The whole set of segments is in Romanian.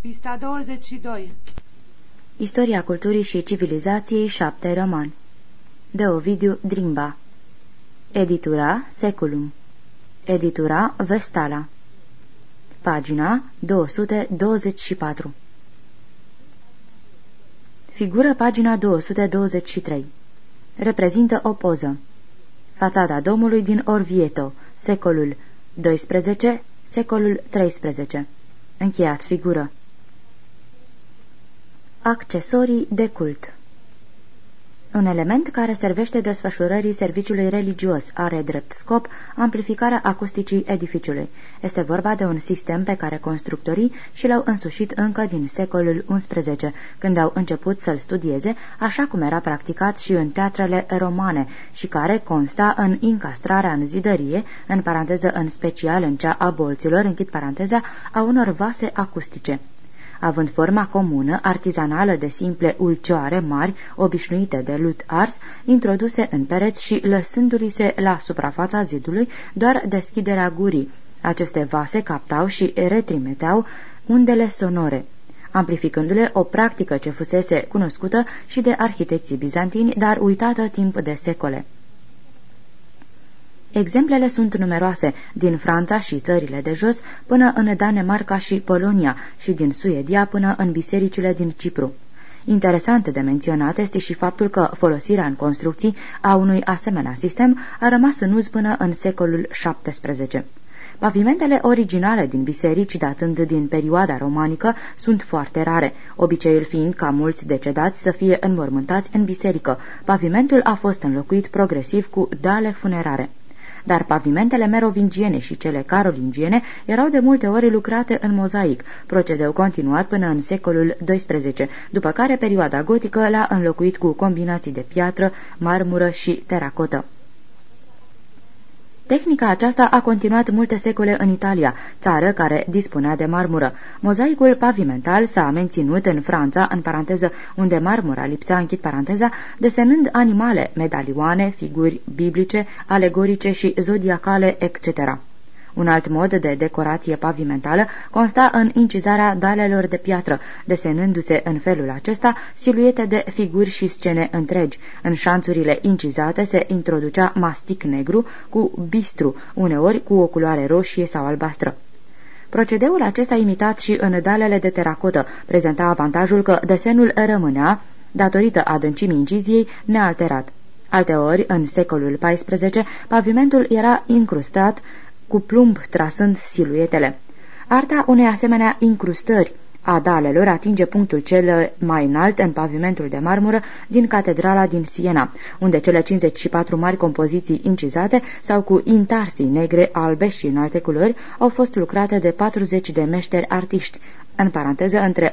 Pista 22 Istoria culturii și civilizației 7 roman De Ovidiu Drimba. Editura Seculum. Editura Vestala. Pagina 224 Figură pagina 223 Reprezintă o poză. Fațada domului din Orvieto, secolul 12, secolul 13 Încheiat figură Accesorii de cult un element care servește desfășurării serviciului religios are drept scop amplificarea acusticii edificiului. Este vorba de un sistem pe care constructorii și l-au însușit încă din secolul XI, când au început să-l studieze, așa cum era practicat și în teatrele romane și care consta în încastrarea în zidărie, în paranteză în special în cea a bolților, închid paranteza, a unor vase acustice având forma comună, artizanală de simple ulcioare mari, obișnuite de lut ars, introduse în pereți și lăsându-li se la suprafața zidului doar deschiderea gurii. Aceste vase captau și retrimeteau undele sonore amplificându-le o practică ce fusese cunoscută și de arhitecții bizantini, dar uitată timp de secole. Exemplele sunt numeroase, din Franța și țările de jos până în Danemarca și Polonia și din Suedia până în bisericile din Cipru. Interesant de menționat este și faptul că folosirea în construcții a unui asemenea sistem a rămas în uz până în secolul XVII. Pavimentele originale din biserici, datând din perioada romanică, sunt foarte rare, obiceiul fiind ca mulți decedați să fie înmormântați în biserică. Pavimentul a fost înlocuit progresiv cu dale funerare dar pavimentele merovingiene și cele carolingiene erau de multe ori lucrate în mozaic, procedeu continuat până în secolul XII, după care perioada gotică l-a înlocuit cu combinații de piatră, marmură și teracotă. Tehnica aceasta a continuat multe secole în Italia, țară care dispunea de marmură. Mozaicul pavimental s-a menținut în Franța, în paranteză, unde marmura lipsea, închid paranteza, desenând animale, medalioane, figuri biblice, alegorice și zodiacale, etc. Un alt mod de decorație pavimentală consta în incizarea dalelor de piatră, desenându-se în felul acesta siluete de figuri și scene întregi. În șanțurile incizate se introducea mastic negru cu bistru, uneori cu o culoare roșie sau albastră. Procedeul acesta imitat și în dalele de teracotă prezenta avantajul că desenul rămânea, datorită adâncimii inciziei, nealterat. Alteori, în secolul XIV, pavimentul era incrustat cu plumb trasând siluetele. Arta unei asemenea incrustări a dalelor atinge punctul cel mai înalt în pavimentul de marmură din catedrala din Siena, unde cele 54 mari compoziții incizate sau cu intarsii negre, albe și în alte culori au fost lucrate de 40 de meșteri artiști, în paranteză între 1369-1547,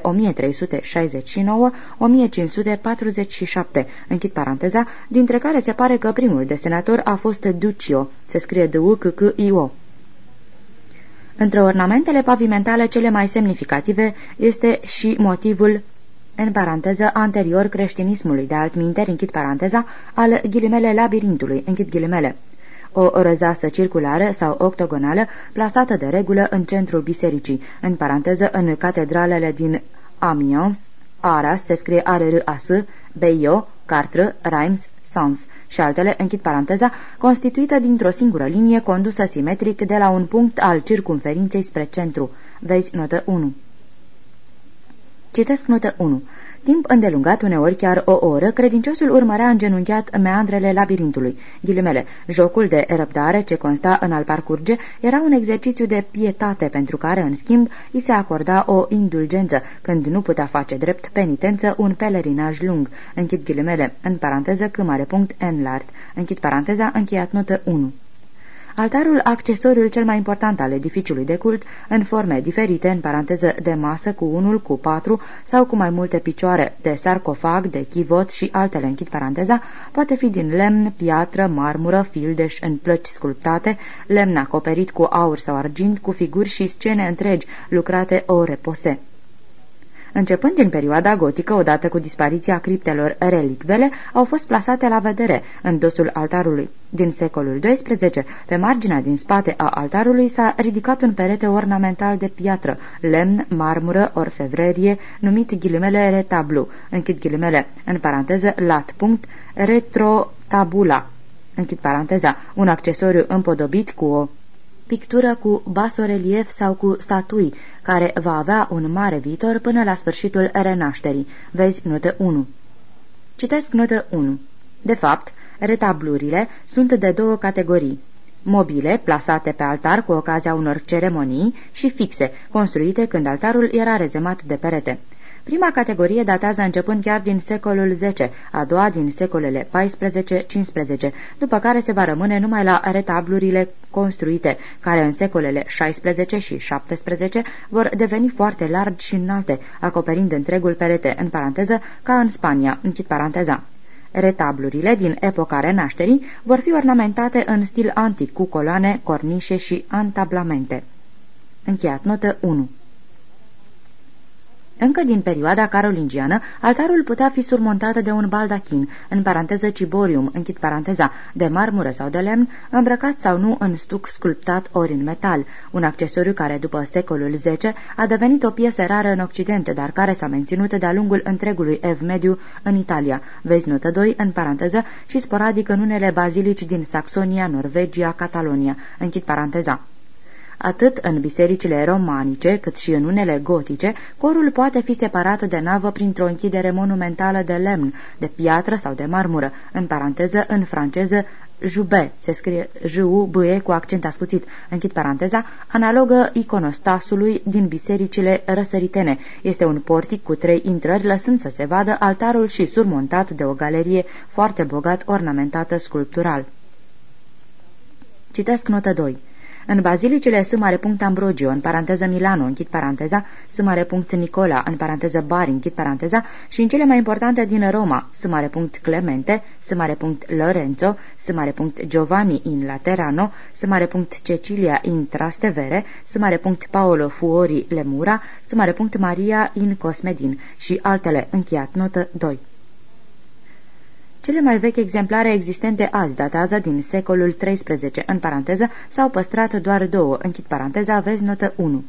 închid paranteza, dintre care se pare că primul desenator a fost Duccio, se scrie de u c c i o între ornamentele pavimentale cele mai semnificative este și motivul în paranteză, anterior creștinismului, de altminteri, închid paranteza, al ghilimele labirintului, închid ghilimele. O răzasă circulară sau octogonală, plasată de regulă în centrul bisericii, în paranteză, în catedralele din Amiens, Aras, se scrie a r a s Beio, Cartră, Reims, Sans și altele, închid paranteza, constituită dintr-o singură linie condusă simetric de la un punct al circumferinței spre centru. Vezi notă 1. Citesc notă 1. Timp îndelungat, uneori chiar o oră, credinciosul urmărea îngenunchiat meandrele labirintului. Ghilimele, jocul de răbdare ce consta în al parcurge era un exercițiu de pietate pentru care, în schimb, îi se acorda o indulgență, când nu putea face drept penitență un pelerinaj lung. Închid ghilimele, în paranteză, c mare punct, enlart. Închid paranteza, încheiat notă 1. Altarul, accesoriul cel mai important al edificiului de cult, în forme diferite, în paranteză de masă cu unul, cu patru sau cu mai multe picioare, de sarcofag, de chivot și altele, închid paranteza, poate fi din lemn, piatră, marmură, fildeș în plăci sculptate, lemn acoperit cu aur sau argint, cu figuri și scene întregi, lucrate o repose. Începând din perioada gotică, odată cu dispariția criptelor relicvele, au fost plasate la vedere în dosul altarului. Din secolul XII, pe marginea din spate a altarului s-a ridicat un perete ornamental de piatră, lemn, marmură, orfevrerie, numit ghilimele retablu, închid ghilimele, în paranteză lat punct, retrotabula, închid paranteza, un accesoriu împodobit cu o pictură cu basorelief sau cu statui, care va avea un mare viitor până la sfârșitul renașterii. Vezi notă 1. Citesc notă 1. De fapt, retablurile sunt de două categorii. Mobile, plasate pe altar cu ocazia unor ceremonii, și fixe, construite când altarul era rezemat de perete. Prima categorie datează începând chiar din secolul X, a doua din secolele XIV-XV, după care se va rămâne numai la retablurile construite, care în secolele XVI și XVII vor deveni foarte largi și înalte, acoperind întregul perete, în paranteză, ca în Spania, închid paranteza. Retablurile din epoca renașterii vor fi ornamentate în stil antic cu coloane, cornișe și antablamente. Încheiat notă 1 încă din perioada carolingiană, altarul putea fi surmontat de un baldachin, în paranteză ciborium, închid paranteza, de marmură sau de lemn, îmbrăcat sau nu în stuc sculptat ori în metal, un accesoriu care după secolul X a devenit o piesă rară în Occident, dar care s-a menținut de-a lungul întregului ev mediu în Italia, vezi notă 2, în paranteză, și sporadic în unele bazilici din Saxonia, Norvegia, Catalonia, închid paranteza. Atât în bisericile romanice, cât și în unele gotice, corul poate fi separat de navă printr-o închidere monumentală de lemn, de piatră sau de marmură, în paranteză, în franceză, Jube, se scrie j u b -E, cu accent ascuțit, închid paranteza, analogă iconostasului din bisericile răsăritene. Este un portic cu trei intrări, lăsând să se vadă altarul și surmontat de o galerie foarte bogat ornamentată sculptural. Citesc notă 2. În bazilicile S. Ambrogio, în paranteză Milano, închid paranteza, S. Nicola, în paranteză Bari, închid paranteza, și în cele mai importante din Roma, S. Clemente, S. Lorenzo, S. Giovanni in Laterano, S. Cecilia in Trastevere, S. Paolo Fuori Lemura, S. Maria in Cosmedin și altele, încheiat notă 2. Cele mai vechi exemplare existente azi datează din secolul XIII, în paranteză, s-au păstrat doar două, închid paranteza, vezi notă 1.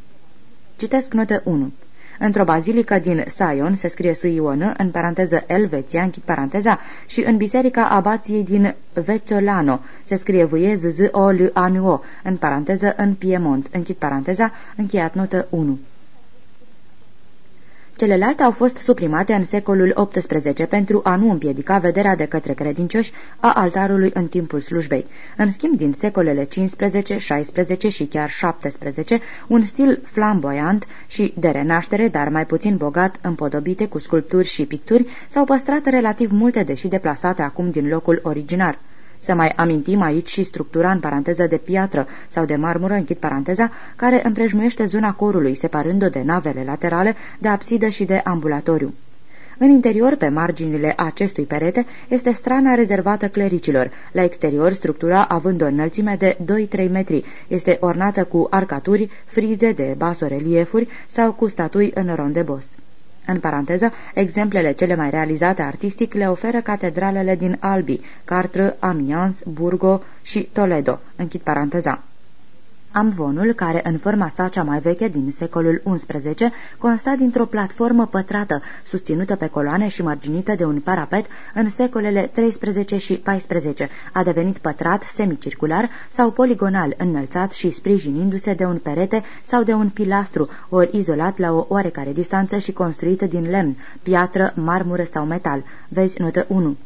Citesc notă 1. Într-o bazilică din Sion se scrie s în paranteză Elveția, închid paranteza, și în biserica abației din Vețolano se scrie v z o l a n o în paranteză în Piemont, închid paranteza, încheiat notă 1. Celelalte au fost suprimate în secolul XVIII pentru a nu împiedica vederea de către credincioși a altarului în timpul slujbei. În schimb, din secolele XV, XVI și chiar XVII, un stil flamboyant și de renaștere, dar mai puțin bogat, împodobite cu sculpturi și picturi, s-au păstrat relativ multe, deși deplasate acum din locul originar. Să mai amintim aici și structura în paranteză de piatră sau de marmură, închid paranteza, care împrejmuiește zona corului, separând-o de navele laterale, de absidă și de ambulatoriu. În interior, pe marginile acestui perete, este strana rezervată clericilor. La exterior, structura, având o înălțime de 2-3 metri, este ornată cu arcaturi, frize de basoreliefuri sau cu statui în rond de bos. În paranteză, exemplele cele mai realizate artistic le oferă catedralele din Albi, Cartră, Amiens, Burgo și Toledo. Închid paranteza. Amvonul, care în forma sa cea mai veche din secolul XI, consta dintr-o platformă pătrată, susținută pe coloane și marginită de un parapet în secolele 13 și 14. A devenit pătrat, semicircular sau poligonal, înălțat și sprijinindu-se de un perete sau de un pilastru, ori izolat la o oarecare distanță și construit din lemn, piatră, marmură sau metal. Vezi notă 1.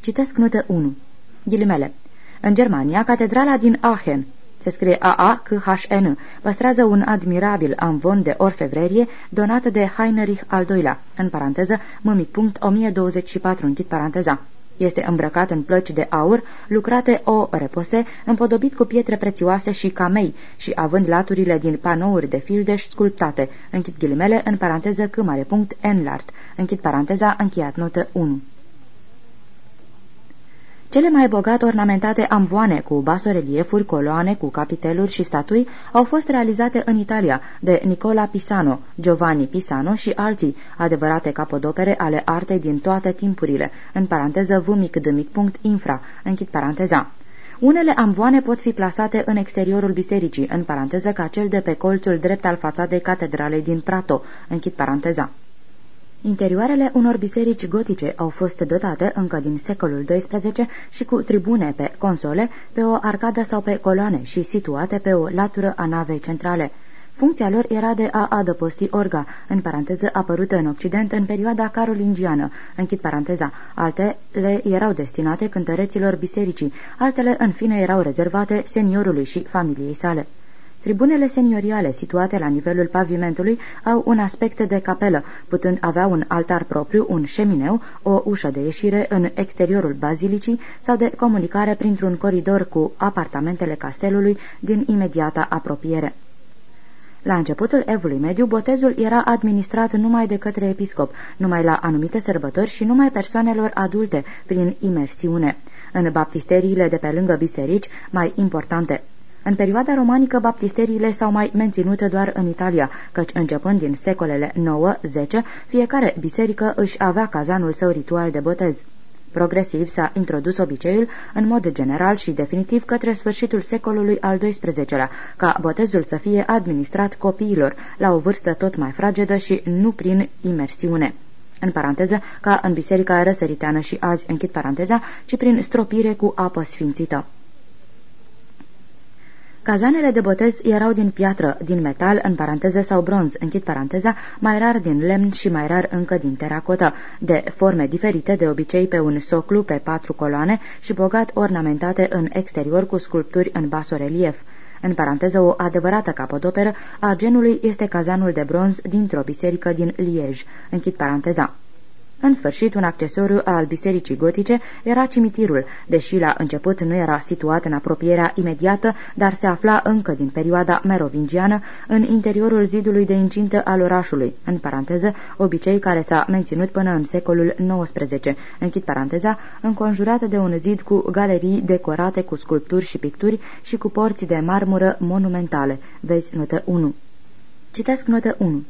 Citesc notă 1. Ghilimele. În Germania, catedrala din Aachen, se scrie A-A-C-H-N, păstrează un admirabil amvon de orfevrerie donat de Heinrich al II-lea, în paranteză, mămic punct 1024, închid paranteza. Este îmbrăcat în plăci de aur, lucrate o repose, împodobit cu pietre prețioase și camei și având laturile din panouri de fildeș sculptate, închid ghilimele, în paranteză c mare punct enlart, închid paranteza, încheiat notă 1. Cele mai bogat ornamentate amvoane cu basoreliefuri, coloane cu capiteluri și statui au fost realizate în Italia de Nicola Pisano, Giovanni Pisano și alții, adevărate capodopere ale artei din toate timpurile, în paranteză v mic d mic punct infra, închid paranteza. Unele amvoane pot fi plasate în exteriorul bisericii, în paranteză ca cel de pe colțul drept al fațadei catedralei din Prato, închid paranteza. Interioarele unor biserici gotice au fost dotate încă din secolul XII și cu tribune pe console, pe o arcadă sau pe coloane și situate pe o latură a navei centrale. Funcția lor era de a adăposti orga, în paranteză apărută în Occident în perioada carolingiană, închid paranteza. Altele erau destinate cântăreților bisericii, altele în fine erau rezervate seniorului și familiei sale. Tribunele senioriale situate la nivelul pavimentului au un aspect de capelă, putând avea un altar propriu, un șemineu, o ușă de ieșire în exteriorul bazilicii sau de comunicare printr-un coridor cu apartamentele castelului din imediata apropiere. La începutul evului mediu, botezul era administrat numai de către episcop, numai la anumite sărbători și numai persoanelor adulte, prin imersiune. În baptisteriile de pe lângă biserici, mai importante, în perioada romanică, baptisteriile s-au mai menținut doar în Italia, căci începând din secolele 9-10, fiecare biserică își avea cazanul său ritual de botez. Progresiv s-a introdus obiceiul în mod general și definitiv către sfârșitul secolului al XII-lea, ca botezul să fie administrat copiilor la o vârstă tot mai fragedă și nu prin imersiune în paranteză, ca în biserica răsăriteană și azi, închid paranteza, ci prin stropire cu apă sfințită. Cazanele de botez erau din piatră, din metal, în paranteză sau bronz, închid paranteza, mai rar din lemn și mai rar încă din teracotă, de forme diferite, de obicei pe un soclu pe patru coloane și bogat ornamentate în exterior cu sculpturi în basorelief. În paranteză, o adevărată capodoperă a genului este cazanul de bronz dintr-o biserică din Liege. Închid paranteza. În sfârșit, un accesoriu al bisericii gotice era cimitirul, deși la început nu era situat în apropierea imediată, dar se afla încă din perioada merovingiană în interiorul zidului de incintă al orașului, în paranteză, obicei care s-a menținut până în secolul XIX, închid paranteza, înconjurat de un zid cu galerii decorate cu sculpturi și picturi și cu porți de marmură monumentale. Vezi notă 1. Citesc notă 1.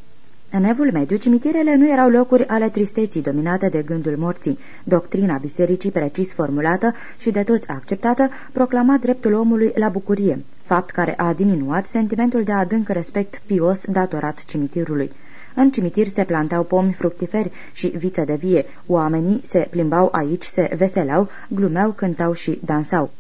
În evul mediu, cimitirele nu erau locuri ale tristeții dominate de gândul morții. Doctrina bisericii precis formulată și de toți acceptată proclama dreptul omului la bucurie, fapt care a diminuat sentimentul de adânc respect pios datorat cimitirului. În cimitir se plantau pomi fructiferi și viță de vie. Oamenii se plimbau aici, se veselau, glumeau, cântau și dansau.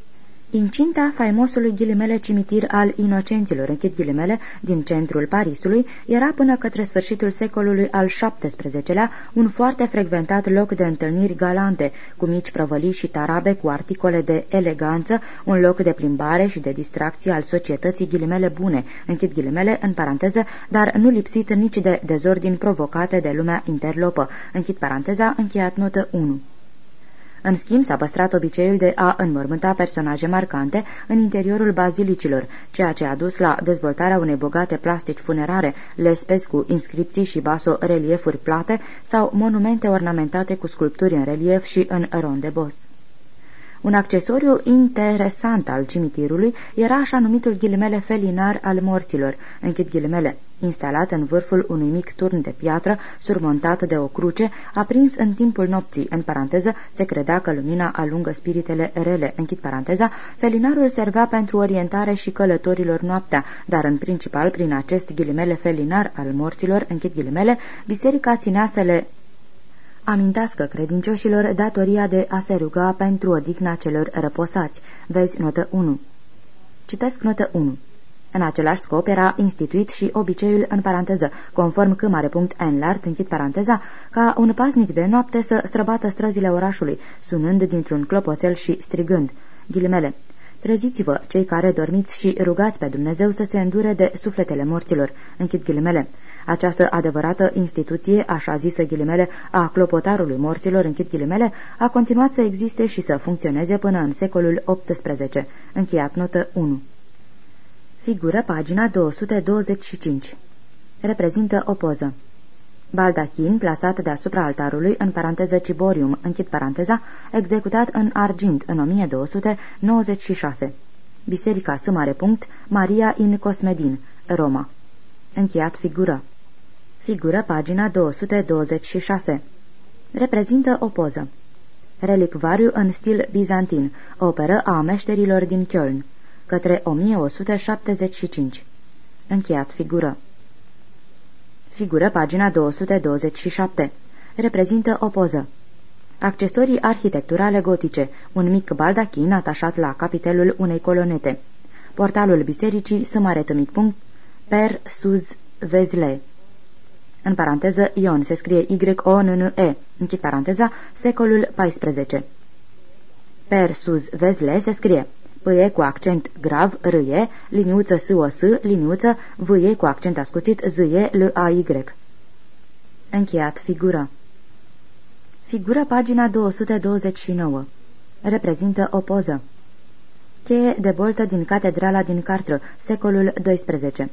Incinta faimosului ghilimele cimitir al inocenților, închid ghilimele, din centrul Parisului, era până către sfârșitul secolului al XVII-lea un foarte frecventat loc de întâlniri galante, cu mici prăvălii și tarabe cu articole de eleganță, un loc de plimbare și de distracție al societății ghilimele bune, închid ghilimele în paranteză, dar nu lipsit nici de dezordini provocate de lumea interlopă, închid paranteza, încheiat notă 1. În schimb, s-a păstrat obiceiul de a înmormânta personaje marcante în interiorul bazilicilor, ceea ce a dus la dezvoltarea unei bogate plastici funerare, lespezi cu inscripții și baso-reliefuri plate sau monumente ornamentate cu sculpturi în relief și în rondebos. Un accesoriu interesant al cimitirului era așa numitul ghilimele felinar al morților, închid ghilimele, instalat în vârful unui mic turn de piatră, surmontat de o cruce, aprins în timpul nopții, în paranteză, se credea că lumina alungă spiritele rele, închid paranteza, felinarul servea pentru orientare și călătorilor noaptea, dar în principal prin acest ghilimele felinar al morților, închid ghilimele, biserica ținea să le amintească credincioșilor datoria de a se ruga pentru odihna celor răposați. Vezi notă 1. Citesc notă 1. În același scop era instituit și obiceiul în paranteză, conform că mare punct Enlart, închid paranteza, ca un pasnic de noapte să străbată străzile orașului, sunând dintr-un clopoțel și strigând. Ghilimele. Treziți-vă, cei care dormiți și rugați pe Dumnezeu să se îndure de sufletele morților. Închid ghilimele. Această adevărată instituție, așa zisă ghilimele, a clopotarului morților, închid ghilimele, a continuat să existe și să funcționeze până în secolul XVIII. Încheiat notă 1. Figură pagina 225. Reprezintă o poză. Baldachin, plasat deasupra altarului, în paranteză ciborium, închid paranteza, executat în argint în 1296. Biserica S. Maria in Cosmedin, Roma. Încheiat figură. Figură pagina 226. Reprezintă o poză. Relicvariu în stil bizantin, operă a meșterilor din Köln, către 1175. Încheiat figură. Figură pagina 227. Reprezintă o poză. Accesorii arhitecturale gotice, un mic baldachin atașat la capitelul unei colonete. Portalul bisericii, sămaretămic punct, per sus vezle. În paranteză, Ion se scrie Y-O-N-N-E, închid paranteza, secolul XIV. Per sus vezle se scrie pâie cu accent grav, râie, liniuță s o s liniuță vâie cu accent ascuțit, zâie, l a y Încheiat figură. Figură pagina 229. Reprezintă o poză. Cheie de boltă din catedrala din Cartră, secolul XII.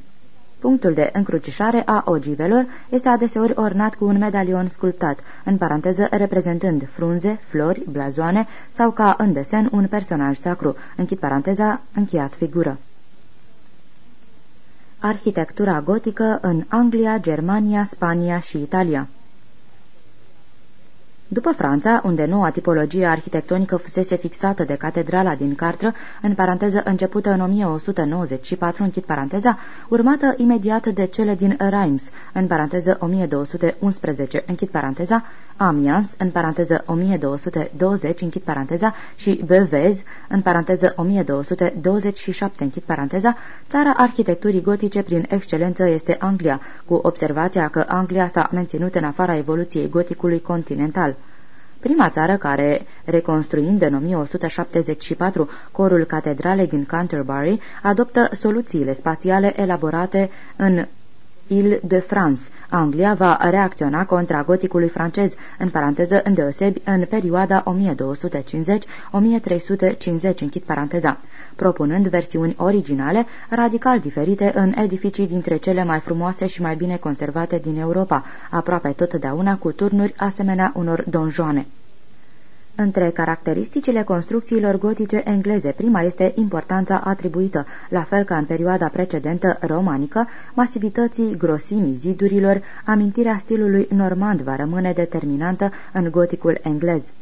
Punctul de încrucișare a ogivelor este adeseori ornat cu un medalion sculptat, în paranteză reprezentând frunze, flori, blazoane sau ca în desen un personaj sacru, închid paranteza, încheiat figură. Arhitectura gotică în Anglia, Germania, Spania și Italia după Franța, unde noua tipologie arhitectonică fusese fixată de catedrala din Cartră, în paranteză începută în 1194, închid paranteza, urmată imediat de cele din Reims, în paranteză 1211, închid paranteza, Amiens, în paranteză 1220, închid paranteza, și Bevez, în paranteză 1227, închid paranteza, țara arhitecturii gotice prin excelență este Anglia, cu observația că Anglia s-a menținut în afara evoluției goticului continental. Prima țară care, reconstruind în 1174 corul catedralei din Canterbury, adoptă soluțiile spațiale elaborate în Ile-de-France. Anglia va reacționa contra goticului francez, în paranteză îndeosebi în perioada 1250-1350, închid paranteza, propunând versiuni originale, radical diferite în edificii dintre cele mai frumoase și mai bine conservate din Europa, aproape totdeauna cu turnuri asemenea unor donjoane. Între caracteristicile construcțiilor gotice engleze, prima este importanța atribuită, la fel ca în perioada precedentă romanică, masivității grosimii zidurilor, amintirea stilului normand va rămâne determinantă în goticul englez.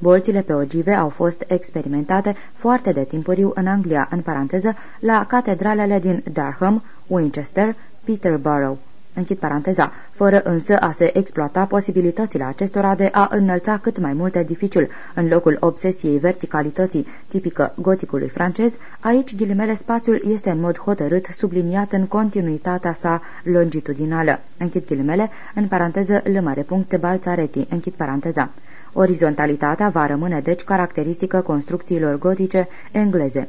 Bolțile pe ogive au fost experimentate foarte de timpuriu în Anglia, în paranteză, la catedralele din Durham, Winchester, Peterborough închid paranteza, fără însă a se exploata posibilitățile acestora de a înălța cât mai mult edificiul, în locul obsesiei verticalității tipică goticului francez, aici ghilimele spațiul este în mod hotărât subliniat în continuitatea sa longitudinală. Închid ghilimele, în paranteză lămare punct balțareti, închid paranteza. Orizontalitatea va rămâne deci caracteristică construcțiilor gotice engleze.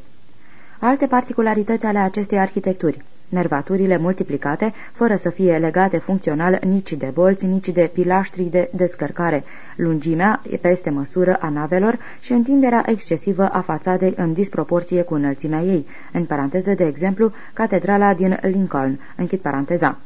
Alte particularități ale acestei arhitecturi. Nervaturile multiplicate, fără să fie legate funcțional nici de bolți, nici de pilaștri de descărcare, lungimea peste măsură a navelor și întinderea excesivă a fațadei în disproporție cu înălțimea ei, în paranteză de exemplu catedrala din Lincoln, închid paranteza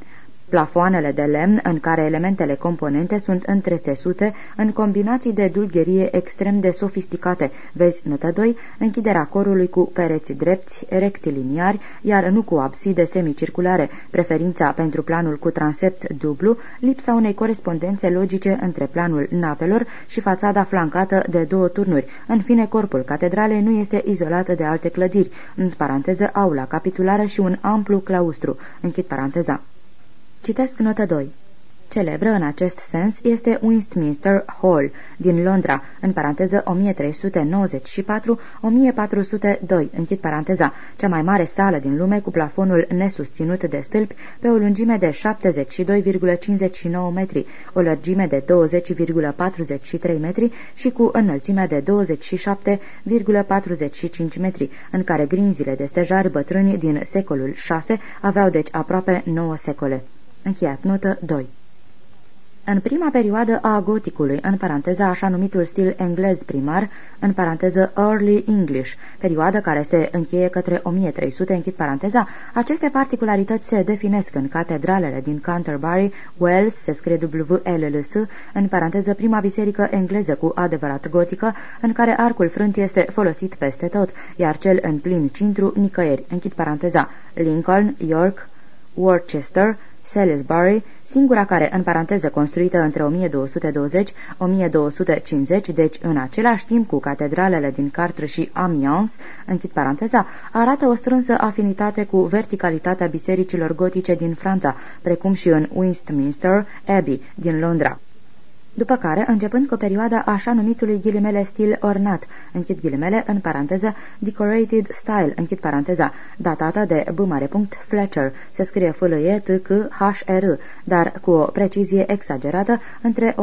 plafoanele de lemn în care elementele componente sunt întrețesute în combinații de dulgherie extrem de sofisticate, vezi notă 2, închiderea corului cu pereți drepți, rectiliniari, iar nu cu abside semicirculare, preferința pentru planul cu transept dublu, lipsa unei corespondențe logice între planul navelor și fațada flancată de două turnuri. În fine, corpul catedralei nu este izolat de alte clădiri, în paranteză aula capitulară și un amplu claustru, închid paranteza. Citesc notă 2. Celebră în acest sens este Westminster Hall din Londra, în paranteză 1394-1402, închid paranteza, cea mai mare sală din lume cu plafonul nesusținut de stâlpi pe o lungime de 72,59 metri, o lărgime de 20,43 metri și cu înălțimea de 27,45 metri, în care grinzile de stejari bătrâni din secolul VI aveau deci aproape 9 secole. Încheiat notă 2 În prima perioadă a goticului, în paranteză așa numitul stil englez primar, în paranteză Early English, perioadă care se încheie către 1300, închid paranteza, aceste particularități se definesc în catedralele din Canterbury, Wells, se scrie W-L-L-S, în paranteză prima biserică engleză cu adevărat gotică, în care arcul frânt este folosit peste tot, iar cel în plin cintru nicăieri, închid paranteza, Lincoln, York, Worcester, Salisbury, singura care, în paranteză, construită între 1220-1250, deci în același timp cu catedralele din Cartre și Amiens, închid paranteza, arată o strânsă afinitate cu verticalitatea bisericilor gotice din Franța, precum și în Westminster Abbey din Londra după care, începând cu perioada așa numitului ghilimele stil ornat, închid ghilimele, în paranteză, decorated style, închid paranteza, datată de B. Fletcher, se scrie f l e t c h r dar cu o precizie exagerată între 1307-1377.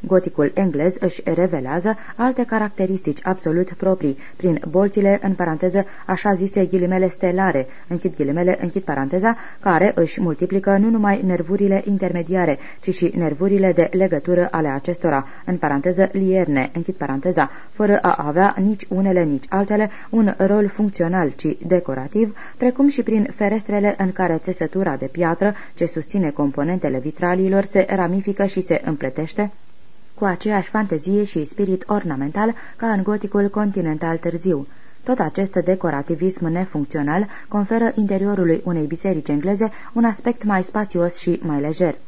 Goticul englez își revelează alte caracteristici absolut proprii, prin bolțile, în paranteză, așa zise ghilimele stelare, închid ghilimele, închid paranteza, care își multiplică nu numai nervurile intermediare, ci și nervurile de legătură ale acestora, în paranteză lierne, închid paranteza, fără a avea nici unele, nici altele un rol funcțional, ci decorativ, precum și prin ferestrele în care țesătura de piatră ce susține componentele vitraliilor se ramifică și se împletește cu aceeași fantezie și spirit ornamental ca în goticul continental târziu. Tot acest decorativism nefuncțional conferă interiorului unei biserici engleze un aspect mai spațios și mai lejer.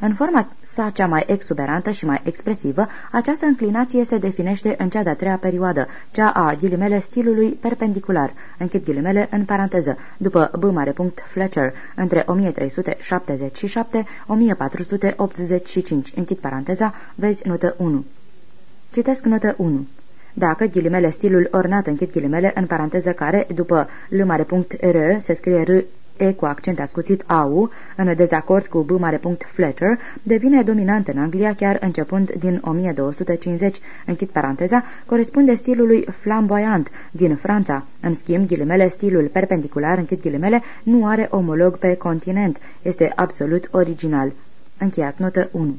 În forma sa cea mai exuberantă și mai expresivă, această înclinație se definește în cea de-a treia perioadă, cea a ghilimele stilului perpendicular, închid ghilimele în paranteză, după B. Fletcher, între 1377-1485, închid paranteza, vezi notă 1. Citesc notă 1 dacă ghilimele stilul ornat închid ghilimele în paranteză care, după l mare punct r, se scrie r E cu accent ascuțit AU, în dezacord cu B mare punct Fletcher, devine dominant în Anglia chiar începând din 1250, închid paranteza, corespunde stilului flamboyant din Franța. În schimb, ghilimele, stilul perpendicular, închid ghilimele, nu are omolog pe continent. Este absolut original. Încheiat notă 1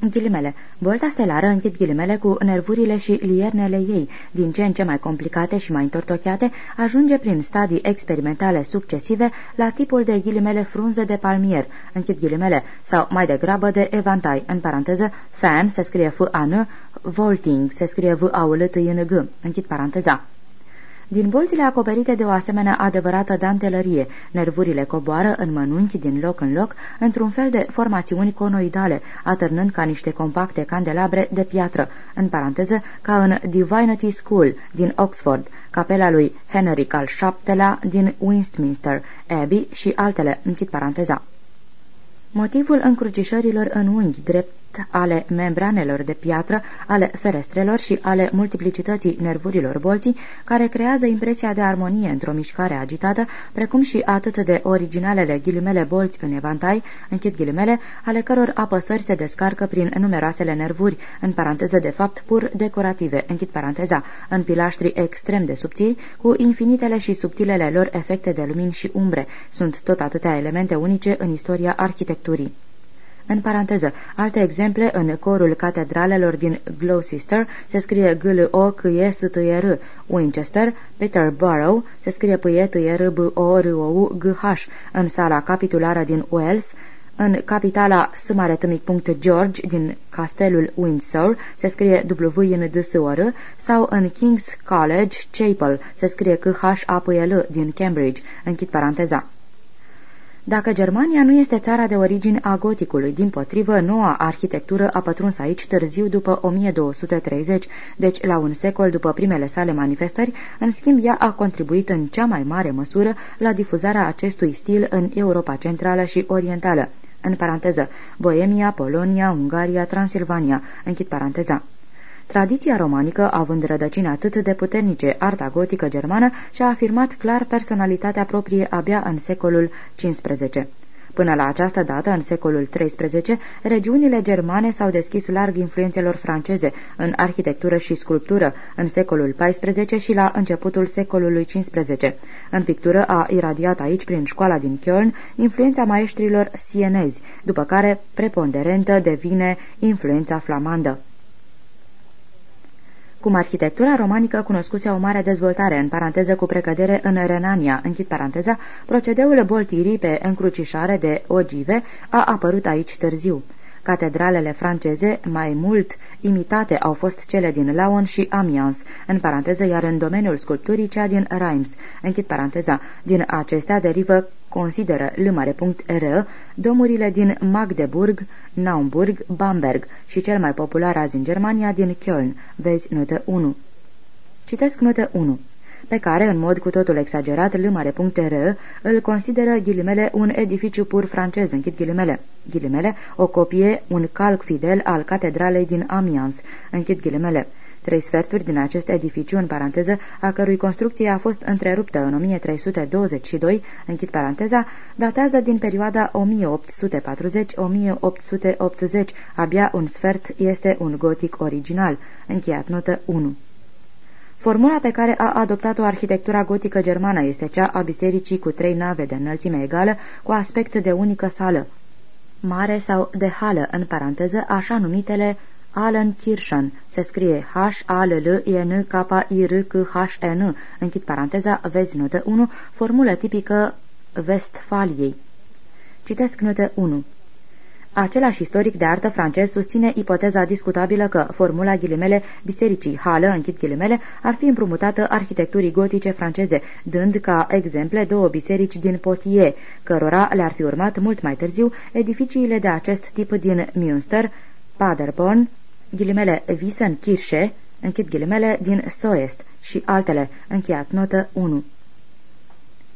ghilimele, bolta stelară închid ghilimele cu nervurile și liernele ei, din ce în ce mai complicate și mai întortocheate, ajunge prin stadii experimentale succesive la tipul de ghilimele frunze de palmier, închid ghilimele, sau mai degrabă de evantai, în paranteză, fan se scrie f-a-n, volting se scrie v-a-u-l-t-i-n-g, închid paranteza. Din bolțile acoperite de o asemenea adevărată dantelărie, nervurile coboară în mănunchi din loc în loc, într-un fel de formațiuni conoidale, atârnând ca niște compacte candelabre de piatră, în paranteză, ca în Divinity School din Oxford, capela lui Henry al VII-lea din Westminster, Abbey și altele, închid paranteza. Motivul încrucișărilor în unghi drept ale membranelor de piatră, ale ferestrelor și ale multiplicității nervurilor bolții, care creează impresia de armonie într-o mișcare agitată, precum și atât de originalele ghilimele bolți în evantai, închid ghilimele, ale căror apăsări se descarcă prin numeroasele nervuri, în paranteză de fapt pur decorative, închid paranteza, în pilaștri extrem de subțiri, cu infinitele și subtilele lor efecte de lumini și umbre. Sunt tot atâtea elemente unice în istoria arhitecturii. În paranteză, alte exemple în corul catedralelor din Gloucester se scrie g l o c e s t e r Winchester, Peterborough se scrie p e t e r b o r o u g h în sala capitulară din Wales, în capitala George din castelul Windsor se scrie w n d s o r sau în King's College Chapel se scrie c h a p l din Cambridge, închid paranteza. Dacă Germania nu este țara de origini a goticului, din potrivă, noua arhitectură a pătruns aici târziu după 1230, deci la un secol după primele sale manifestări, în schimb ea a contribuit în cea mai mare măsură la difuzarea acestui stil în Europa Centrală și Orientală, în paranteză, Boemia, Polonia, Ungaria, Transilvania, închid paranteza. Tradiția romanică, având rădăcini atât de puternice, arta gotică germană și-a afirmat clar personalitatea proprie abia în secolul XV. Până la această dată, în secolul XIII, regiunile germane s-au deschis larg influențelor franceze în arhitectură și sculptură în secolul XIV și la începutul secolului XV. În pictură a iradiat aici, prin școala din Köln, influența maestrilor sienezi, după care preponderentă devine influența flamandă. Cum arhitectura romanică cunoscuse o mare dezvoltare, în paranteză cu precădere în Renania, închid paranteza, procedeul boltirii pe încrucișare de ogive a apărut aici târziu. Catedralele franceze, mai mult imitate, au fost cele din Laon și Amiens, în paranteză, iar în domeniul sculpturii cea din Reims, închid paranteza. Din acestea derivă consideră l.r. domurile din Magdeburg, Naumburg, Bamberg și cel mai popular azi în Germania din Köln. Vezi notă 1. Citesc notă 1 pe care, în mod cu totul exagerat, l.r. îl consideră ghilimele un edificiu pur francez, închid ghilimele. Ghilimele, o copie, un calc fidel al catedralei din Amiens, închid ghilimele. Trei sferturi din acest edificiu, în paranteză, a cărui construcție a fost întreruptă în 1322, închid paranteza, datează din perioada 1840-1880, abia un sfert este un gotic original, încheiat notă 1. Formula pe care a adoptat-o arhitectura gotică germană este cea a bisericii cu trei nave de înălțime egală, cu aspect de unică sală, mare sau de hală, în paranteză, așa numitele Kirchen, se scrie H-A-L-L-I-N-K-I-R-K-H-N, închid paranteza, vezi notă 1, formulă tipică Vestfaliei. Citesc notă 1. Același istoric de artă francez susține ipoteza discutabilă că formula ghilimele bisericii hală, închid ghilimele, ar fi împrumutată arhitecturii gotice franceze, dând ca exemple două biserici din Potier, cărora le-ar fi urmat mult mai târziu edificiile de acest tip din Münster, Paderborn, ghilimele Wiesenkirche, închid ghilimele din Soest și altele, încheiat notă 1.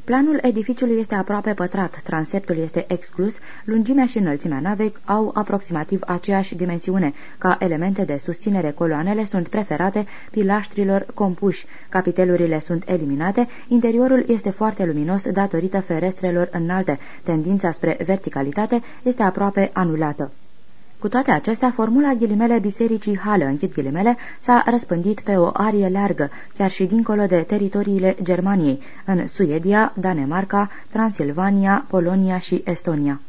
Planul edificiului este aproape pătrat, transeptul este exclus, lungimea și înălțimea navei au aproximativ aceeași dimensiune. Ca elemente de susținere coloanele sunt preferate pilaștrilor compuși, capitelurile sunt eliminate, interiorul este foarte luminos datorită ferestrelor înalte, tendința spre verticalitate este aproape anulată. Cu toate acestea, formula ghilimele bisericii hală, închid ghilimele, s-a răspândit pe o arie largă, chiar și dincolo de teritoriile Germaniei, în Suedia, Danemarca, Transilvania, Polonia și Estonia.